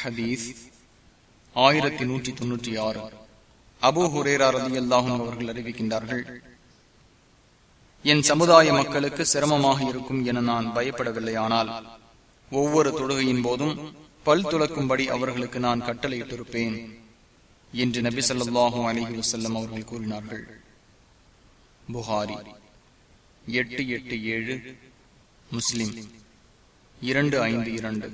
ஹதீஸ் ஆயிரத்தி நூற்றி தொன்னூற்றி ஆறு. அபு ஹுரேரா ரதி அல்லாஹும் அவர்கள் அறிவிக்கின்றார்கள் என் சமுதாய மக்களுக்கு சிரமமாக இருக்கும் என நான் பயப்படவில்லை. ஆனால் ஒவ்வொரு தொழுகையின் போதும் பல் துளக்கும்படி அவர்களுக்கு நான் கட்டளையிட்டிருப்பேன் என்று நபி சொல்லாஹும் அலிஹி வசல்லம் அவர்கள் கூறினார்கள். புகாரி எட்டு எட்டு ஏழு முஸ்லிம் இரண்டு ஐந்து இரண்டு.